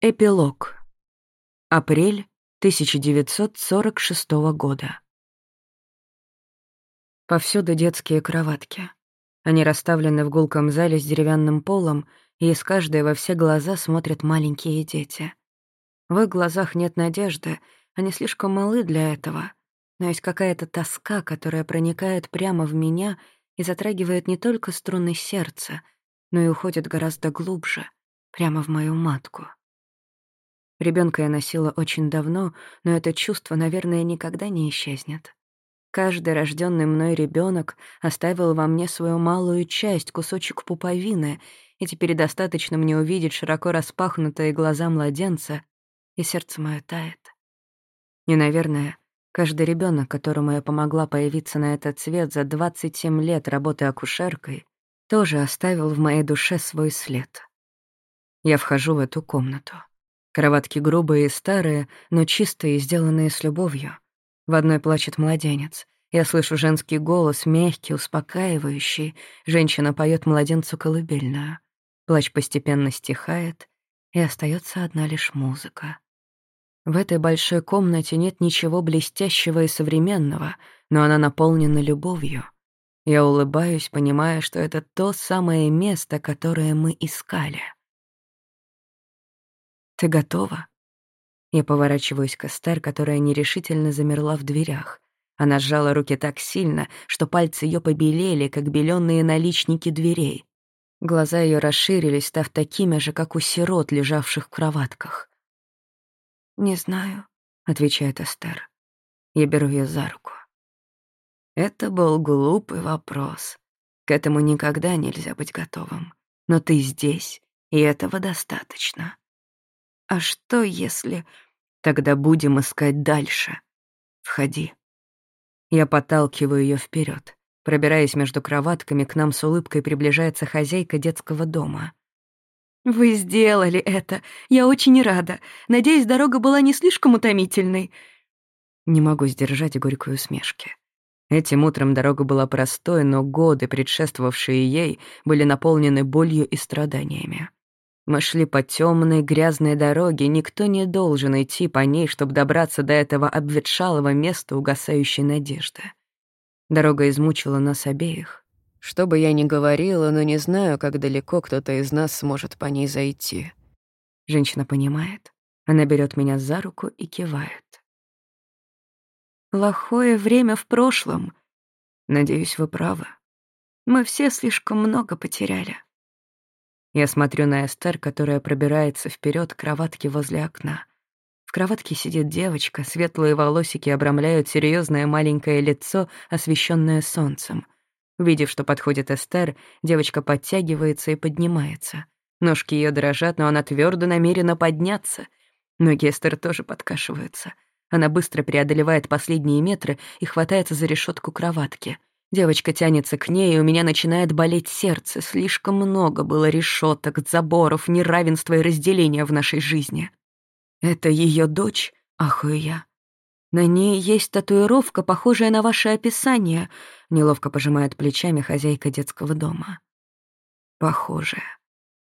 Эпилог. Апрель 1946 года. Повсюду детские кроватки. Они расставлены в гулком зале с деревянным полом, и из каждой во все глаза смотрят маленькие дети. В их глазах нет надежды, они слишком малы для этого, но есть какая-то тоска, которая проникает прямо в меня и затрагивает не только струны сердца, но и уходит гораздо глубже, прямо в мою матку. Ребенка я носила очень давно, но это чувство, наверное, никогда не исчезнет. Каждый рожденный мной ребенок оставил во мне свою малую часть, кусочек пуповины, и теперь достаточно мне увидеть широко распахнутые глаза младенца, и сердце мое тает. И, наверное, каждый ребенок, которому я помогла появиться на этот свет за 27 лет работы акушеркой, тоже оставил в моей душе свой след. Я вхожу в эту комнату. Кроватки грубые и старые, но чистые и сделанные с любовью. В одной плачет младенец. Я слышу женский голос, мягкий, успокаивающий. Женщина поет младенцу колыбельную. Плач постепенно стихает, и остается одна лишь музыка. В этой большой комнате нет ничего блестящего и современного, но она наполнена любовью. Я улыбаюсь, понимая, что это то самое место, которое мы искали. «Ты готова?» Я поворачиваюсь к Эстер, которая нерешительно замерла в дверях. Она сжала руки так сильно, что пальцы ее побелели, как белёные наличники дверей. Глаза ее расширились, став такими же, как у сирот, лежавших в кроватках. «Не знаю», — отвечает Эстер. Я беру ее за руку. Это был глупый вопрос. К этому никогда нельзя быть готовым. Но ты здесь, и этого достаточно. А что если... Тогда будем искать дальше. Входи. Я подталкиваю ее вперед. Пробираясь между кроватками, к нам с улыбкой приближается хозяйка детского дома. «Вы сделали это. Я очень рада. Надеюсь, дорога была не слишком утомительной». Не могу сдержать горькую усмешки. Этим утром дорога была простой, но годы, предшествовавшие ей, были наполнены болью и страданиями. Мы шли по темной, грязной дороге, никто не должен идти по ней, чтобы добраться до этого обветшалого места угасающей надежды. Дорога измучила нас обеих. Что бы я ни говорила, но не знаю, как далеко кто-то из нас сможет по ней зайти. Женщина понимает. Она берет меня за руку и кивает. Плохое время в прошлом. Надеюсь, вы правы. Мы все слишком много потеряли. Я смотрю на Эстер, которая пробирается вперед к кроватке возле окна. В кроватке сидит девочка, светлые волосики обрамляют серьезное маленькое лицо, освещенное солнцем. Увидев, что подходит Эстер, девочка подтягивается и поднимается. Ножки ее дрожат, но она твердо намерена подняться. Ноги Эстер тоже подкашиваются. Она быстро преодолевает последние метры и хватается за решетку кроватки. Девочка тянется к ней, и у меня начинает болеть сердце. Слишком много было решеток, заборов, неравенства и разделения в нашей жизни. Это ее дочь, ахую я. На ней есть татуировка, похожая на ваше описание, неловко пожимает плечами хозяйка детского дома. Похожая.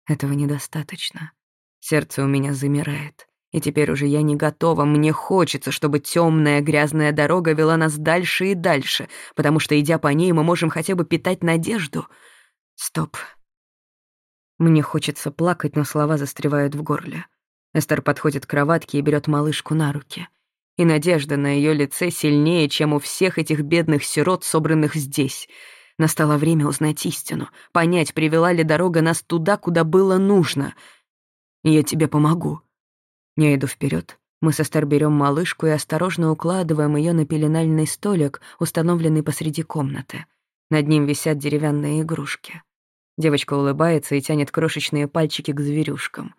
Этого недостаточно. Сердце у меня замирает. И теперь уже я не готова, мне хочется, чтобы темная грязная дорога вела нас дальше и дальше, потому что, идя по ней, мы можем хотя бы питать надежду. Стоп. Мне хочется плакать, но слова застревают в горле. Эстер подходит к кроватке и берет малышку на руки. И надежда на ее лице сильнее, чем у всех этих бедных сирот, собранных здесь. Настало время узнать истину, понять, привела ли дорога нас туда, куда было нужно. Я тебе помогу. Я иду вперед. Мы со Стар берем малышку и осторожно укладываем ее на пеленальный столик, установленный посреди комнаты. Над ним висят деревянные игрушки. Девочка улыбается и тянет крошечные пальчики к зверюшкам.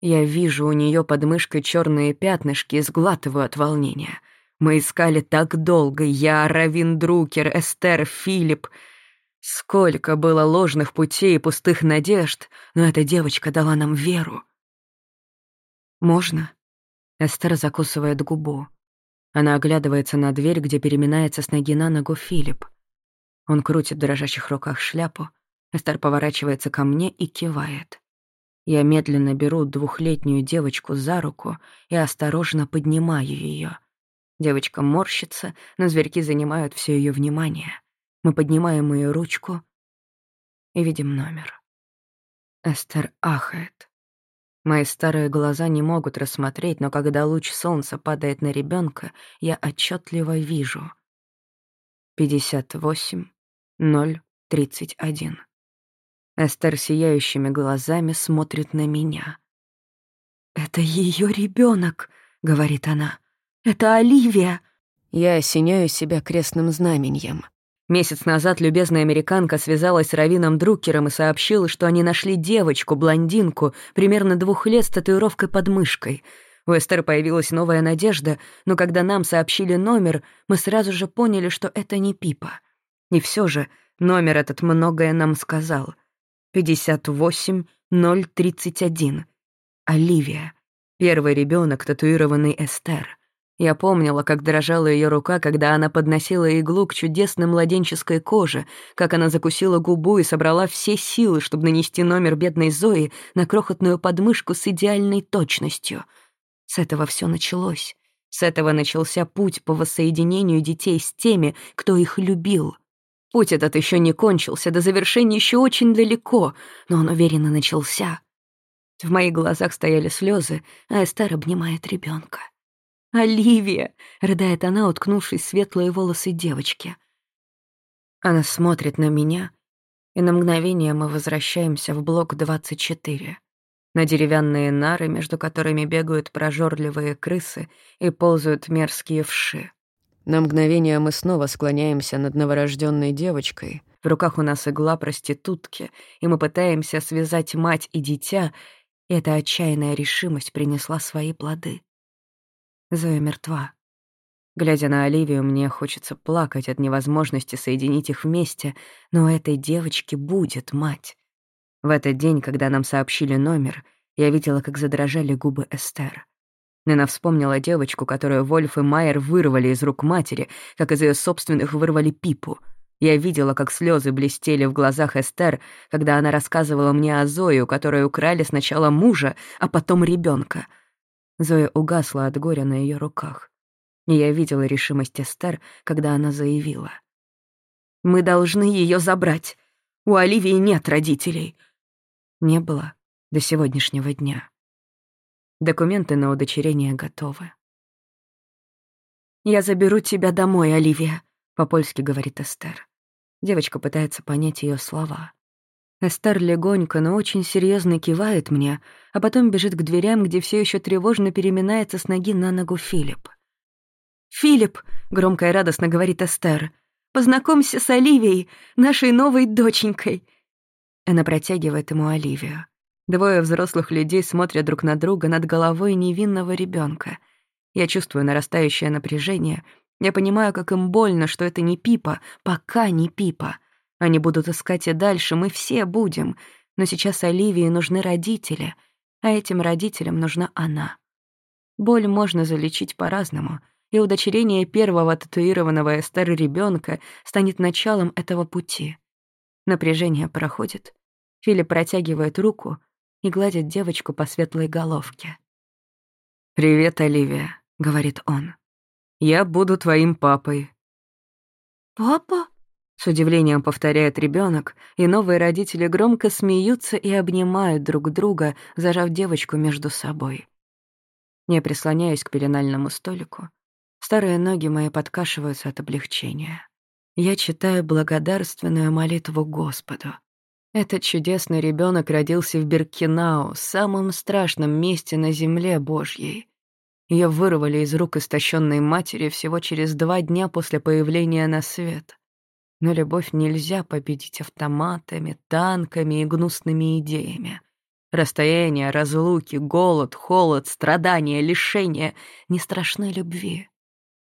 Я вижу у нее под мышкой черные пятнышки и сглатываю от волнения. Мы искали так долго. Я, Равин Друкер, Эстер, Филипп. Сколько было ложных путей и пустых надежд, но эта девочка дала нам веру. «Можно?» Эстер закусывает губу. Она оглядывается на дверь, где переминается с ноги на ногу Филипп. Он крутит в дрожащих руках шляпу. Эстер поворачивается ко мне и кивает. Я медленно беру двухлетнюю девочку за руку и осторожно поднимаю ее. Девочка морщится, но зверьки занимают все ее внимание. Мы поднимаем ее ручку и видим номер. Эстер ахает. Мои старые глаза не могут рассмотреть, но когда луч солнца падает на ребенка, я отчетливо вижу. 58 031. Эстер сияющими глазами смотрит на меня. «Это ее ребенок, говорит она. «Это Оливия!» Я осеняю себя крестным знаменем. Месяц назад любезная американка связалась с Равином Друкером и сообщила, что они нашли девочку, блондинку, примерно двух лет с татуировкой под мышкой. У Эстер появилась новая надежда, но когда нам сообщили номер, мы сразу же поняли, что это не Пипа. И все же номер этот многое нам сказал. 58031. Оливия. Первый ребенок, татуированный Эстер. Я помнила, как дрожала ее рука, когда она подносила иглу к чудесной младенческой коже, как она закусила губу и собрала все силы, чтобы нанести номер бедной Зои на крохотную подмышку с идеальной точностью. С этого все началось. С этого начался путь по воссоединению детей с теми, кто их любил. Путь этот еще не кончился, до завершения еще очень далеко, но он уверенно начался. В моих глазах стояли слезы, а Эстер обнимает ребенка. «Оливия!» — рыдает она, уткнувшись светлые волосы девочки. Она смотрит на меня, и на мгновение мы возвращаемся в блок 24, на деревянные нары, между которыми бегают прожорливые крысы и ползают мерзкие вши. На мгновение мы снова склоняемся над новорожденной девочкой. В руках у нас игла проститутки, и мы пытаемся связать мать и дитя, и эта отчаянная решимость принесла свои плоды. Зоя мертва. Глядя на Оливию, мне хочется плакать от невозможности соединить их вместе, но этой девочки будет мать. В этот день, когда нам сообщили номер, я видела, как задрожали губы Эстер. Она вспомнила девочку, которую Вольф и Майер вырвали из рук матери, как из ее собственных вырвали Пипу. Я видела, как слезы блестели в глазах Эстер, когда она рассказывала мне о Зое, у которой украли сначала мужа, а потом ребенка — Зоя угасла от горя на ее руках. И я видела решимость Эстер, когда она заявила. «Мы должны ее забрать. У Оливии нет родителей». Не было до сегодняшнего дня. Документы на удочерение готовы. «Я заберу тебя домой, Оливия», — по-польски говорит Эстер. Девочка пытается понять ее слова. Эстер легонько, но очень серьезно кивает мне, а потом бежит к дверям, где все еще тревожно переминается с ноги на ногу Филипп. «Филипп», — громко и радостно говорит Эстер, — «познакомься с Оливией, нашей новой доченькой». Она протягивает ему Оливию. Двое взрослых людей смотрят друг на друга над головой невинного ребенка. Я чувствую нарастающее напряжение. Я понимаю, как им больно, что это не Пипа, пока не Пипа. Они будут искать и дальше, мы все будем. Но сейчас Оливии нужны родители, а этим родителям нужна она. Боль можно залечить по-разному, и удочерение первого татуированного Эстер ребенка станет началом этого пути. Напряжение проходит. Филипп протягивает руку и гладит девочку по светлой головке. «Привет, Оливия», — говорит он. «Я буду твоим папой». «Папа?» С удивлением повторяет ребенок, и новые родители громко смеются и обнимают друг друга, зажав девочку между собой. Я прислоняюсь к пеленальному столику. Старые ноги мои подкашиваются от облегчения. Я читаю благодарственную молитву Господу. Этот чудесный ребенок родился в Беркинау, самом страшном месте на земле Божьей. Ее вырвали из рук истощенной матери всего через два дня после появления на свет. Но любовь нельзя победить автоматами, танками и гнусными идеями. Расстояние, разлуки, голод, холод, страдания, лишения не страшны любви.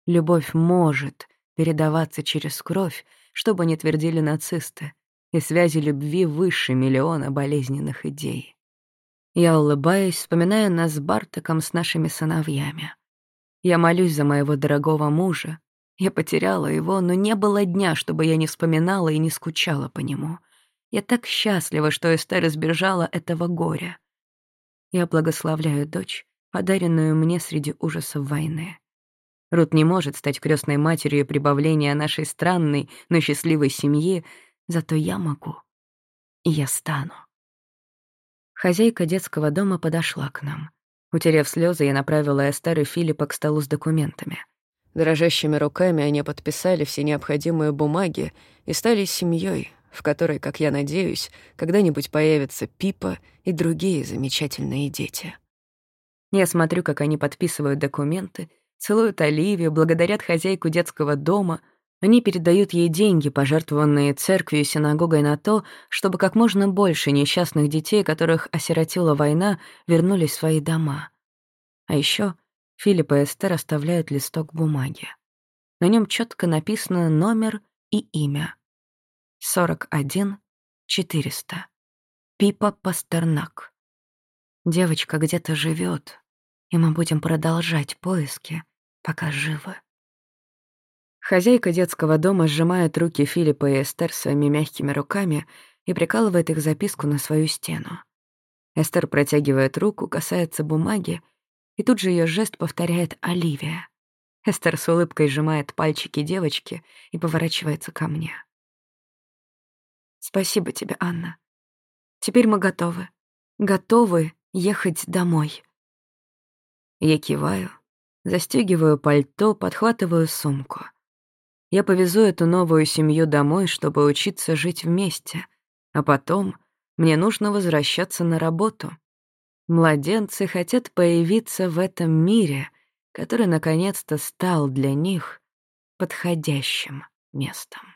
Любовь может передаваться через кровь, чтобы не твердили нацисты, и связи любви выше миллиона болезненных идей. Я улыбаюсь, вспоминая нас с Бартаком с нашими сыновьями. Я молюсь за моего дорогого мужа, я потеряла его, но не было дня, чтобы я не вспоминала и не скучала по нему. Я так счастлива, что Эстер избежала этого горя. я благословляю дочь, подаренную мне среди ужасов войны. Рут не может стать крестной матерью прибавления нашей странной, но счастливой семьи, зато я могу. И я стану. Хозяйка детского дома подошла к нам. Утерев слезы, я направила Эстер и Филиппа к столу с документами. Дрожащими руками они подписали все необходимые бумаги и стали семьей, в которой, как я надеюсь, когда-нибудь появятся Пипа и другие замечательные дети. Я смотрю, как они подписывают документы, целуют Оливию, благодарят хозяйку детского дома. Они передают ей деньги, пожертвованные церковью и синагогой на то, чтобы как можно больше несчастных детей, которых осиротила война, вернулись в свои дома. А еще Филипп и Эстер оставляют листок бумаги. На нем четко написано номер и имя. 41 400. Пипа Пастернак. Девочка где-то живет, и мы будем продолжать поиски, пока живы. Хозяйка детского дома сжимает руки Филиппа и Эстер своими мягкими руками и прикалывает их записку на свою стену. Эстер протягивает руку, касается бумаги, и тут же ее жест повторяет Оливия. Эстер с улыбкой сжимает пальчики девочки и поворачивается ко мне. «Спасибо тебе, Анна. Теперь мы готовы. Готовы ехать домой». Я киваю, застегиваю пальто, подхватываю сумку. Я повезу эту новую семью домой, чтобы учиться жить вместе, а потом мне нужно возвращаться на работу. Младенцы хотят появиться в этом мире, который наконец-то стал для них подходящим местом.